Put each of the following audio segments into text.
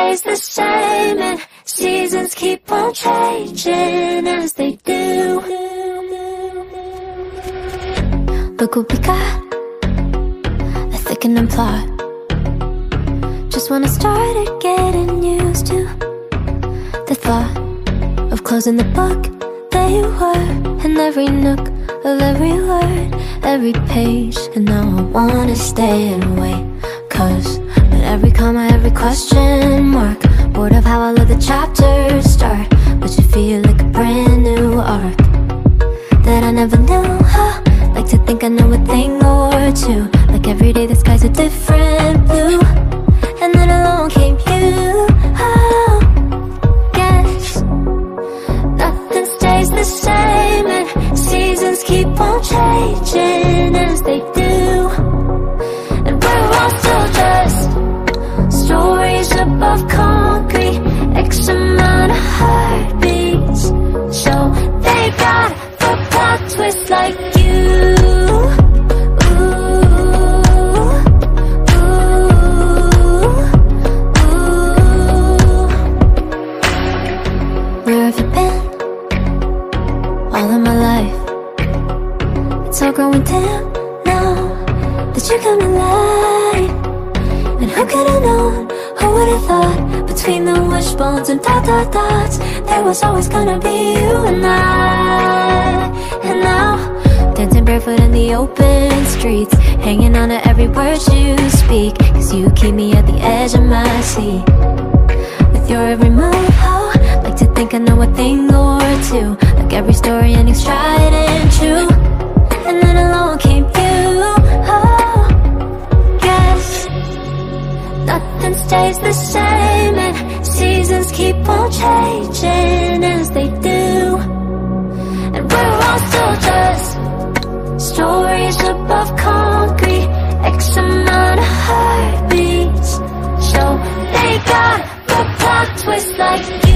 stays the same and seasons keep on changing as they do. Look what we got, a thickening plot. Just when I started getting used to the thought of closing the book, there you were, in every nook of every word, every page. And now I wanna stay and wait, cause every comma, every question mark, bored of how all of the chapters start, but you feel like a brand new arc that I never knew. Huh? Like to think I know a thing or two. Like every day the sky's a different blue. And then along came you. Oh, Guess nothing stays the same and seasons keep on changing It's all growing dim now that you come alive. And who could have known? Who would have thought? Between the wishbones and dot dot dots, there was always gonna be you and I. And now, dancing barefoot in the open streets, hanging on to every word you speak. Cause you keep me at the edge of my seat. With your every move, oh, like to think I know a thing or two. Like every story ending's tried and true. changing as they do. And we're all still just Stories above concrete. X amount of heartbeats. So they got the plot twist like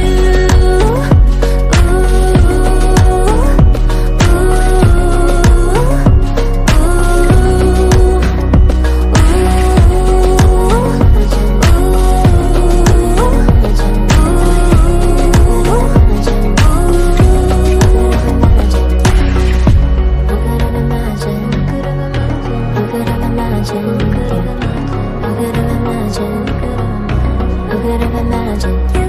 imagine you.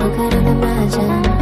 I couldn't imagine.